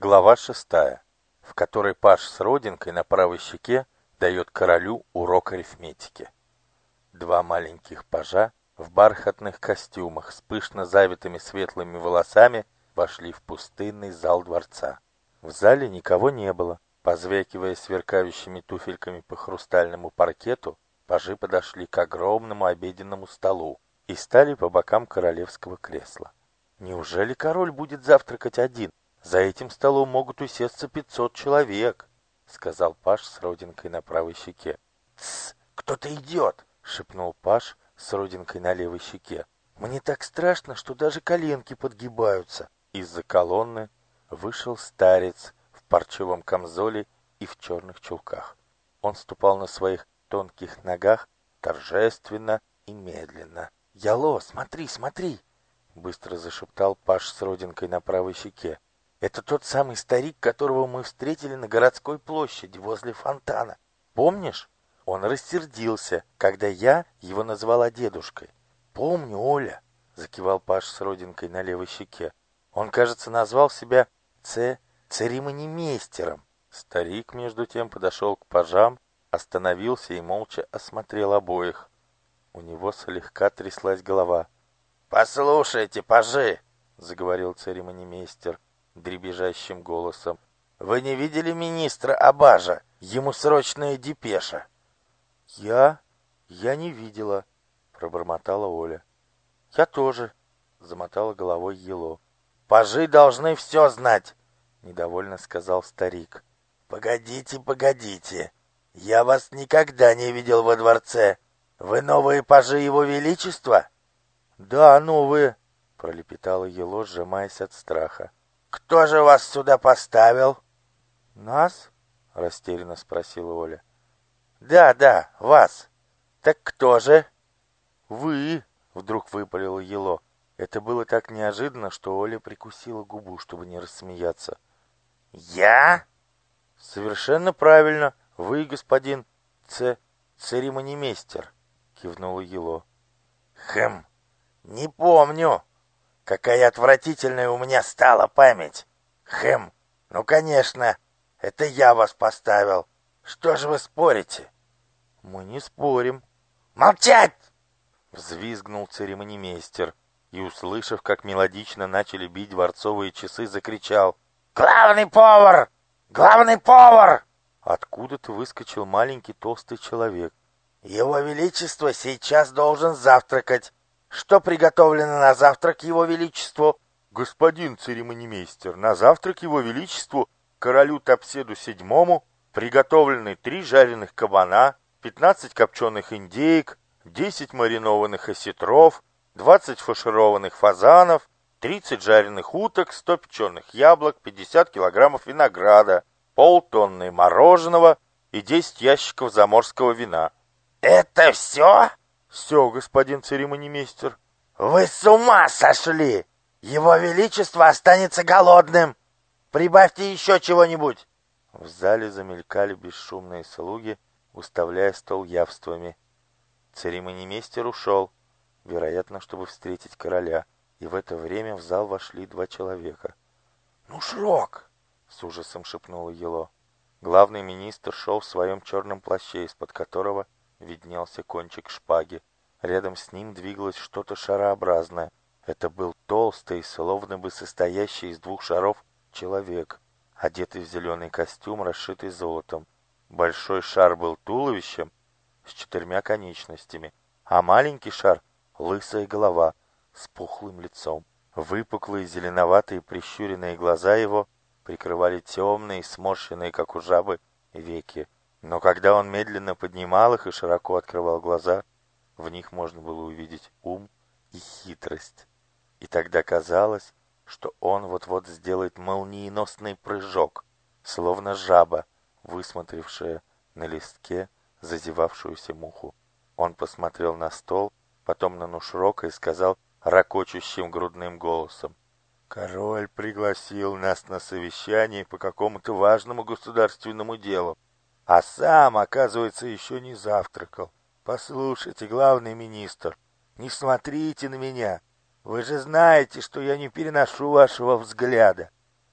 Глава шестая, в которой Паш с родинкой на правой щеке дает королю урок арифметики. Два маленьких пажа в бархатных костюмах с пышно завитыми светлыми волосами вошли в пустынный зал дворца. В зале никого не было. Позвякивая сверкающими туфельками по хрустальному паркету, пажи подошли к огромному обеденному столу и стали по бокам королевского кресла. Неужели король будет завтракать один? За этим столом могут усесться пятьсот человек, сказал Паш с родинкой на правой щеке. «Тссс, кто-то идет!» — шепнул Паш с родинкой на левой щеке. «Мне так страшно, что даже коленки подгибаются!» Из-за колонны вышел старец в парчевом камзоле и в черных чулках. Он ступал на своих тонких ногах торжественно и медленно. «Яло, смотри, смотри!» — быстро зашептал Паш с родинкой на правой щеке. «Это тот самый старик, которого мы встретили на городской площади возле фонтана. Помнишь? Он рассердился, когда я его назвала дедушкой. Помню, Оля!» — закивал Паш с родинкой на левой щеке. «Он, кажется, назвал себя Ц... церемонимейстером». Старик, между тем, подошел к пажам, остановился и молча осмотрел обоих. У него слегка тряслась голова. «Послушайте, пажи!» — заговорил церемонимейстер дребезжащим голосом. «Вы не видели министра Абажа? Ему срочная депеша!» «Я? Я не видела!» — пробормотала Оля. «Я тоже!» — замотала головой Ело. «Пажи должны все знать!» — недовольно сказал старик. «Погодите, погодите! Я вас никогда не видел во дворце!» «Вы новые пажи его величества?» «Да, новые», — пролепетала Ело, сжимаясь от страха. «Кто же вас сюда поставил?» «Нас?» — растерянно спросила Оля. «Да, да, вас. Так кто же?» «Вы!» — вдруг выпалила Ело. Это было так неожиданно, что Оля прикусила губу, чтобы не рассмеяться. «Я?» «Совершенно правильно. Вы, господин Ц... церемонимейстер» кивнула Ело. Хм, не помню. Какая отвратительная у меня стала память. Хм, ну, конечно, это я вас поставил. Что же вы спорите? Мы не спорим. Молчать! Взвизгнул церемонимейстер и, услышав, как мелодично начали бить дворцовые часы, закричал. «Главный повар! Главный повар!» Откуда-то выскочил маленький толстый человек его Величество сейчас должен завтракать. Что приготовлено на завтрак Его Величеству? Господин церемонимейстер, на завтрак Его Величеству, королю Тапседу седьмому, приготовлены три жареных кабана, пятнадцать копченых индеек, десять маринованных осетров, двадцать фаршированных фазанов, тридцать жареных уток, сто печеных яблок, пятьдесят килограммов винограда, полтонны мороженого и десять ящиков заморского вина. «Это все?» «Все, господин церемонимейстер». «Вы с ума сошли! Его Величество останется голодным! Прибавьте еще чего-нибудь!» В зале замелькали бесшумные слуги, уставляя стол явствами. Церемонимейстер ушел, вероятно, чтобы встретить короля, и в это время в зал вошли два человека. «Ну, Шрок!» — с ужасом шепнула Ело. Главный министр шел в своем черном плаще, из-под которого виднелся кончик шпаги. Рядом с ним двигалось что-то шарообразное. Это был толстый, словно бы состоящий из двух шаров, человек, одетый в зеленый костюм, расшитый золотом. Большой шар был туловищем с четырьмя конечностями, а маленький шар — лысая голова с пухлым лицом. Выпуклые зеленоватые прищуренные глаза его прикрывали темные, сморщенные, как у жабы, веки. Но когда он медленно поднимал их и широко открывал глаза, в них можно было увидеть ум и хитрость. И тогда казалось, что он вот-вот сделает молниеносный прыжок, словно жаба, высмотревшая на листке зазевавшуюся муху. Он посмотрел на стол, потом на Нушрока и сказал ракочущим грудным голосом. «Король пригласил нас на совещание по какому-то важному государственному делу а сам, оказывается, еще не завтракал. Послушайте, главный министр, не смотрите на меня. Вы же знаете, что я не переношу вашего взгляда.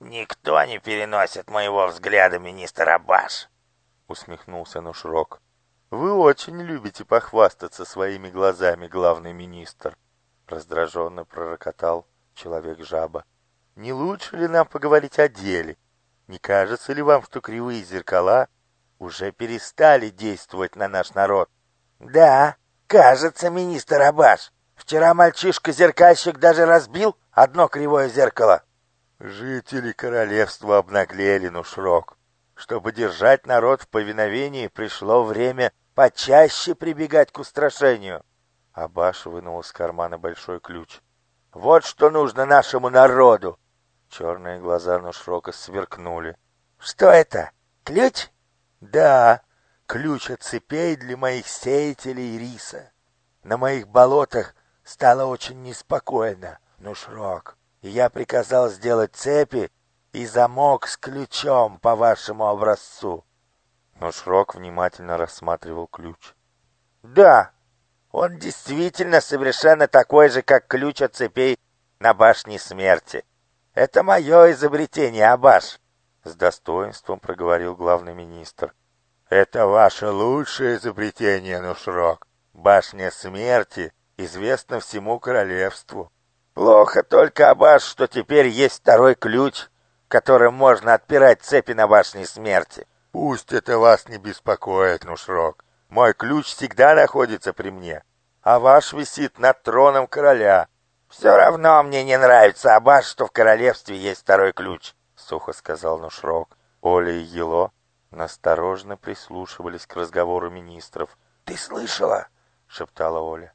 «Никто не переносит моего взгляда, министр Абаш!» — усмехнулся Нушрок. «Вы очень любите похвастаться своими глазами, главный министр!» — раздраженно пророкотал человек-жаба. «Не лучше ли нам поговорить о деле? Не кажется ли вам, что кривые зеркала уже перестали действовать на наш народ?» «Да, кажется, министр Абаш. Вчера мальчишка-зеркальщик даже разбил одно кривое зеркало». Жители королевства обнаглели, Нушрок. Чтобы держать народ в повиновении, пришло время почаще прибегать к устрашению. Абаш вынул из кармана большой ключ. «Вот что нужно нашему народу!» Черные глаза Нушрока сверкнули. «Что это? Ключ?» «Да, ключ от цепей для моих сеятелей риса. На моих болотах стало очень неспокойно, Нушрок и я приказал сделать цепи и замок с ключом по вашему образцу. Но Шрок внимательно рассматривал ключ. Да, он действительно совершенно такой же, как ключ от цепей на башне смерти. Это мое изобретение, Абаш. С достоинством проговорил главный министр. Это ваше лучшее изобретение, Нушрок. Башня смерти известна всему королевству. Плохо только, Абаш, что теперь есть второй ключ, которым можно отпирать цепи на башне смерти. Пусть это вас не беспокоит, Нушрок. Мой ключ всегда находится при мне, а ваш висит над троном короля. Все равно мне не нравится, Абаш, что в королевстве есть второй ключ, сухо сказал Нушрок. Оля и Ело насторожно прислушивались к разговору министров. «Ты слышала?» — шептала Оля.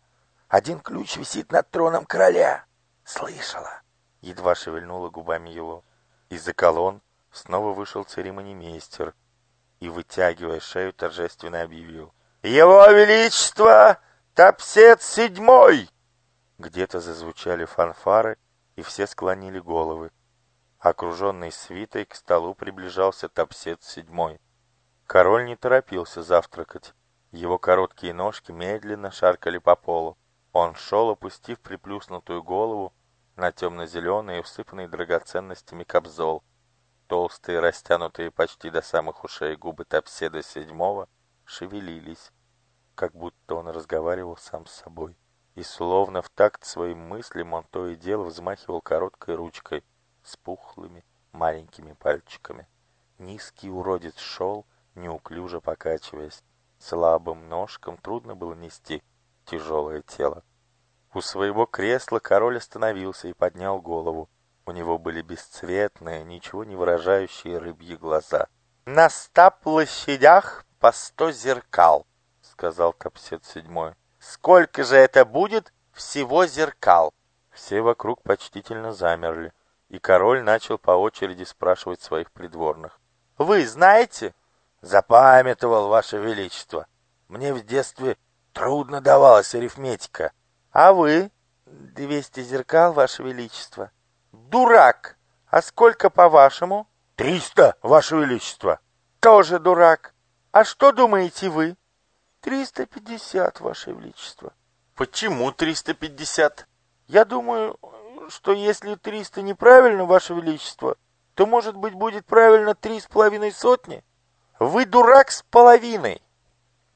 «Один ключ висит над троном короля». «Слышала!» — едва шевельнула губами Ело. Из-за колонн снова вышел церемонимейстер и, вытягивая шею, торжественно объявил. «Его Величество! Топсет седьмой!» Где-то зазвучали фанфары, и все склонили головы. Окруженный свитой к столу приближался Топсет седьмой. Король не торопился завтракать. Его короткие ножки медленно шаркали по полу. Он шел, опустив приплюснутую голову, на темно-зеленый, усыпанный драгоценностями кобзол. Толстые, растянутые почти до самых ушей губы Топседа седьмого шевелились, как будто он разговаривал сам с собой. И словно в такт своим мыслям он то и дело взмахивал короткой ручкой с пухлыми маленькими пальчиками. Низкий уродец шел, неуклюже покачиваясь. Слабым ножкам трудно было нести тяжелое тело. У своего кресла король остановился и поднял голову. У него были бесцветные, ничего не выражающие рыбьи глаза. «На ста площадях по сто зеркал», — сказал Капсет седьмой. «Сколько же это будет всего зеркал?» Все вокруг почтительно замерли, и король начал по очереди спрашивать своих придворных. «Вы знаете?» «Запамятовал, Ваше Величество. Мне в детстве трудно давалась арифметика». А вы? Двести зеркал, ваше величество. Дурак! А сколько по-вашему? Триста, ваше величество. Тоже дурак. А что думаете вы? Триста пятьдесят, ваше величество. Почему триста пятьдесят? Я думаю, что если триста неправильно, ваше величество, то, может быть, будет правильно три с половиной сотни? Вы дурак с половиной.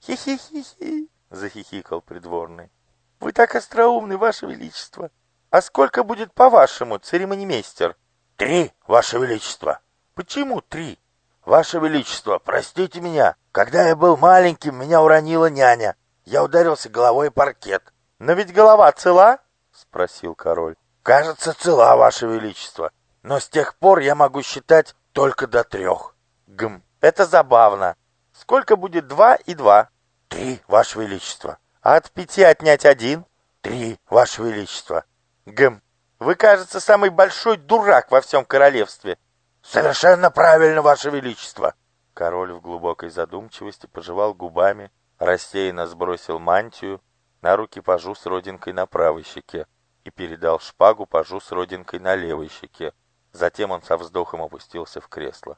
Хи-хи-хи-хи, захихикал придворный. Вы так остроумны, Ваше Величество. А сколько будет по-вашему, церемонимейстер? Три, Ваше Величество. Почему три? Ваше Величество, простите меня. Когда я был маленьким, меня уронила няня. Я ударился головой о паркет. Но ведь голова цела? Спросил король. Кажется, цела, Ваше Величество. Но с тех пор я могу считать только до трех. Гм, это забавно. Сколько будет два и два? Три, Ваше Величество. А от пяти отнять один? Три, Ваше Величество. Гм, вы, кажется, самый большой дурак во всем королевстве. Совершенно правильно, Ваше Величество. Король в глубокой задумчивости пожевал губами, рассеянно сбросил мантию, на руки пажу с родинкой на правой щеке и передал шпагу пажу с родинкой на левой щеке. Затем он со вздохом опустился в кресло.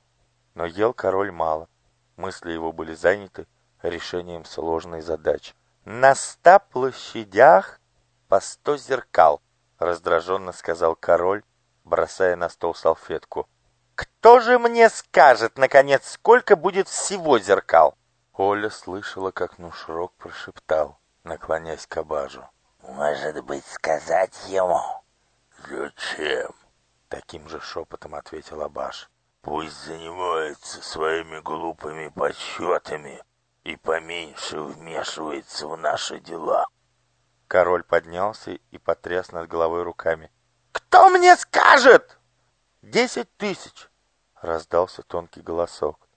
Но ел король мало. Мысли его были заняты решением сложной задачи. «На ста площадях по сто зеркал», — раздраженно сказал король, бросая на стол салфетку. Кто же мне скажет, наконец, сколько будет всего зеркал? Оля слышала, как Нушрок прошептал, наклоняясь к Абажу. «Может быть, сказать ему?» «Зачем?» Таким же шепотом ответил Абаш. «Пусть занимается своими глупыми подсчетами и поменьше вмешивается в наши дела». Король поднялся и потряс над головой руками. «Кто мне скажет?» «Десять тысяч!» — раздался тонкий голосок.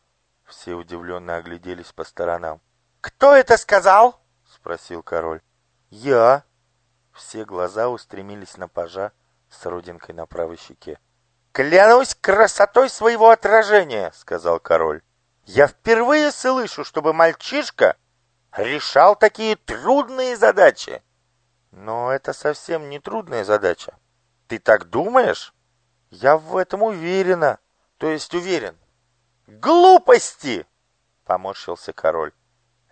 Все удивленно огляделись по сторонам. «Кто это сказал?» — спросил король. «Я». Все глаза устремились на пажа с родинкой на правой щеке. «Клянусь красотой своего отражения!» — сказал король. «Я впервые слышу, чтобы мальчишка решал такие трудные задачи!» «Но это совсем не трудная задача. Ты так думаешь?» «Я в этом уверена. То есть уверен. «Глупости!» — поморщился король.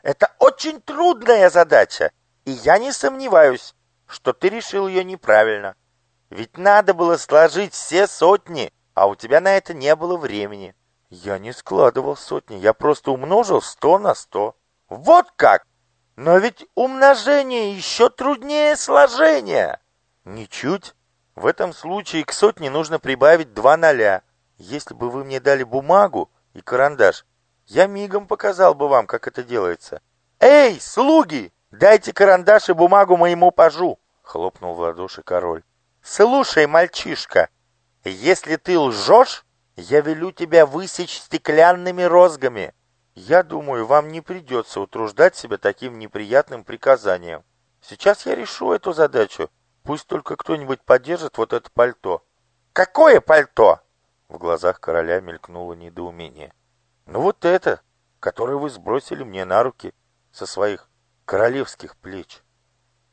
«Это очень трудная задача, и я не сомневаюсь, что ты решил ее неправильно. Ведь надо было сложить все сотни, а у тебя на это не было времени». «Я не складывал сотни, я просто умножил сто на сто». «Вот как! Но ведь умножение еще труднее сложения!» «Ничуть. В этом случае к сотне нужно прибавить два ноля. Если бы вы мне дали бумагу, и карандаш. Я мигом показал бы вам, как это делается. «Эй, слуги, дайте карандаш и бумагу моему пажу!» — хлопнул в ладоши король. «Слушай, мальчишка, если ты лжешь, я велю тебя высечь стеклянными розгами. Я думаю, вам не придется утруждать себя таким неприятным приказанием. Сейчас я решу эту задачу. Пусть только кто-нибудь подержит вот это пальто». «Какое пальто?» В глазах короля мелькнуло недоумение. «Ну вот это, которое вы сбросили мне на руки со своих королевских плеч».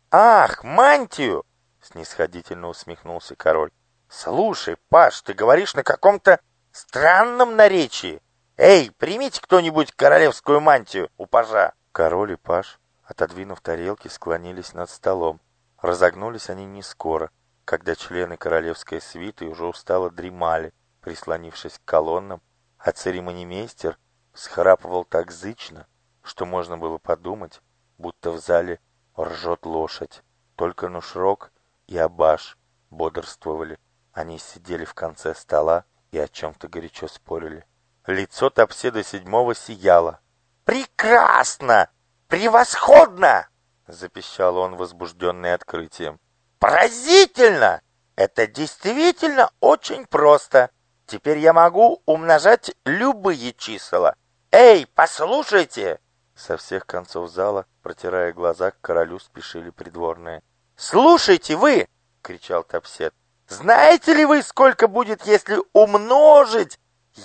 «Ах, мантию!» — снисходительно усмехнулся король. «Слушай, Паш, ты говоришь на каком-то странном наречии. Эй, примите кто-нибудь королевскую мантию у пажа!» Король и паж, отодвинув тарелки, склонились над столом. Разогнулись они не скоро, когда члены королевской свиты уже устало дремали, прислонившись к колоннам, а церемонимейстер схрапывал так зычно, что можно было подумать, будто в зале ржет лошадь. Только Нушрок и Абаш бодрствовали. Они сидели в конце стола и о чем-то горячо спорили. Лицо Топседа седьмого сияло. «Прекрасно! Превосходно!» — запищал он, возбужденный открытием. «Поразительно! Это действительно очень просто. Теперь я могу умножать любые числа. Эй, послушайте!» Со всех концов зала, протирая глаза, к королю спешили придворные. «Слушайте вы!» — кричал Топсет. «Знаете ли вы, сколько будет, если умножить,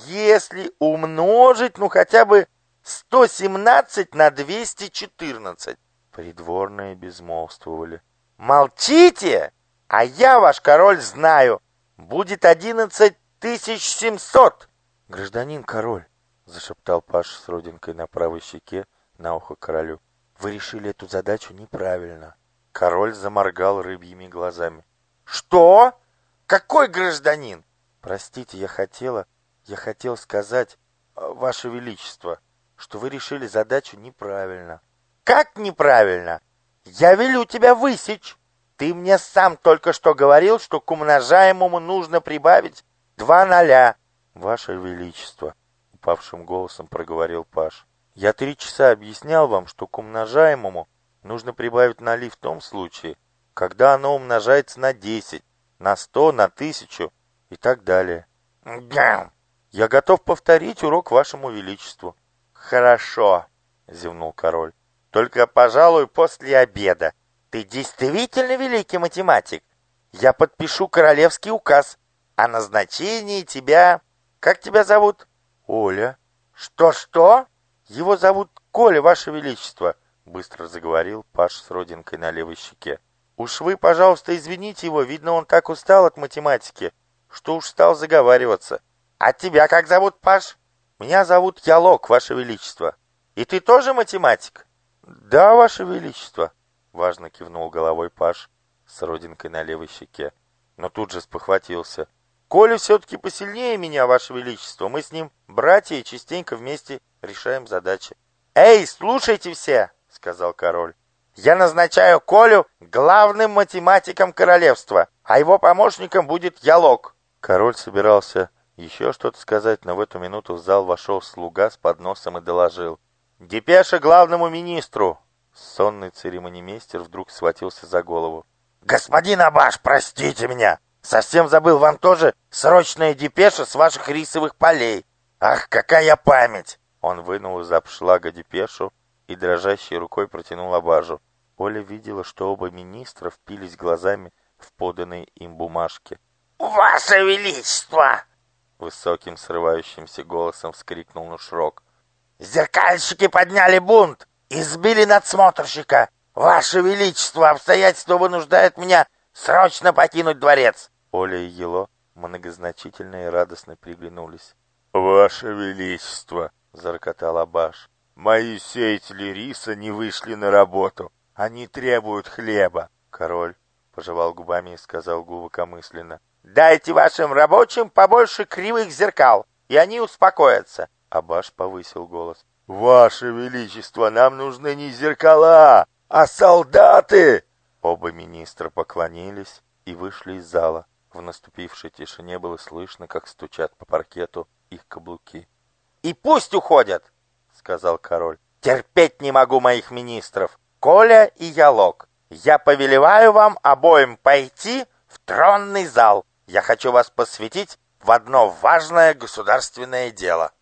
если умножить, ну хотя бы 117 на 214?» Придворные безмолвствовали. «Молчите! А я, ваш король, знаю. Будет одиннадцать тысяч семьсот!» «Гражданин король!» — зашептал Паш с родинкой на правой щеке на ухо королю. «Вы решили эту задачу неправильно». Король заморгал рыбьими глазами. «Что? Какой гражданин?» «Простите, я хотела... Я хотел сказать, э, Ваше Величество, что вы решили задачу неправильно». «Как неправильно? Я велю тебя высечь!» Ты мне сам только что говорил, что к умножаемому нужно прибавить Два ноля. Ваше Величество, упавшим голосом проговорил Паш. Я три часа объяснял вам, что к умножаемому нужно прибавить ноли в том случае, когда оно умножается на десять, на сто, на тысячу и так далее. Я готов повторить урок вашему величеству. Хорошо, зевнул король. Только, пожалуй, после обеда. Ты действительно великий математик. Я подпишу королевский указ, о назначении тебя... Как тебя зовут? Оля. Что-что? Его зовут Коля, Ваше Величество, быстро заговорил Паш с родинкой на левой щеке. Уж вы, пожалуйста, извините его, видно, он так устал от математики, что уж стал заговариваться. А тебя как зовут, Паш? Меня зовут Ялок, Ваше Величество. И ты тоже математик? Да, Ваше Величество, важно кивнул головой Паш с родинкой на левой щеке, но тут же спохватился. Коля все-таки посильнее меня, Ваше Величество. Мы с ним братья и частенько вместе решаем задачи. «Эй, слушайте все!» — сказал король. «Я назначаю Колю главным математиком королевства, а его помощником будет Ялок». Король собирался еще что-то сказать, но в эту минуту в зал вошел слуга с подносом и доложил. «Депеша главному министру!» Сонный церемонимейстер вдруг схватился за голову. «Господин Абаш, простите меня! Совсем забыл, вам тоже срочная депеша с ваших рисовых полей. Ах, какая память!» Он вынул из обшлага депешу и дрожащей рукой протянул Абажу. Оля видела, что оба министра впились глазами в поданные им бумажки. «Ваше Величество!» Высоким срывающимся голосом вскрикнул Нушрок. «Зеркальщики подняли бунт! Избили надсмотрщика! Ваше Величество, обстоятельства вынуждают меня срочно покинуть дворец!» Оля и Ело многозначительно и радостно приглянулись. «Ваше Величество!» — зарокотал Абаш. «Мои сеятели риса не вышли на работу. Они требуют хлеба». Король пожевал губами и сказал глубокомысленно. «Дайте вашим рабочим побольше кривых зеркал, и они успокоятся». Абаш повысил голос. «Ваше Величество, нам нужны не зеркала, а солдаты!» Оба министра поклонились и вышли из зала. В наступившей тишине было слышно, как стучат по паркету их каблуки. «И пусть уходят!» — сказал король. «Терпеть не могу моих министров, Коля и Ялок. Я повелеваю вам обоим пойти в тронный зал. Я хочу вас посвятить в одно важное государственное дело».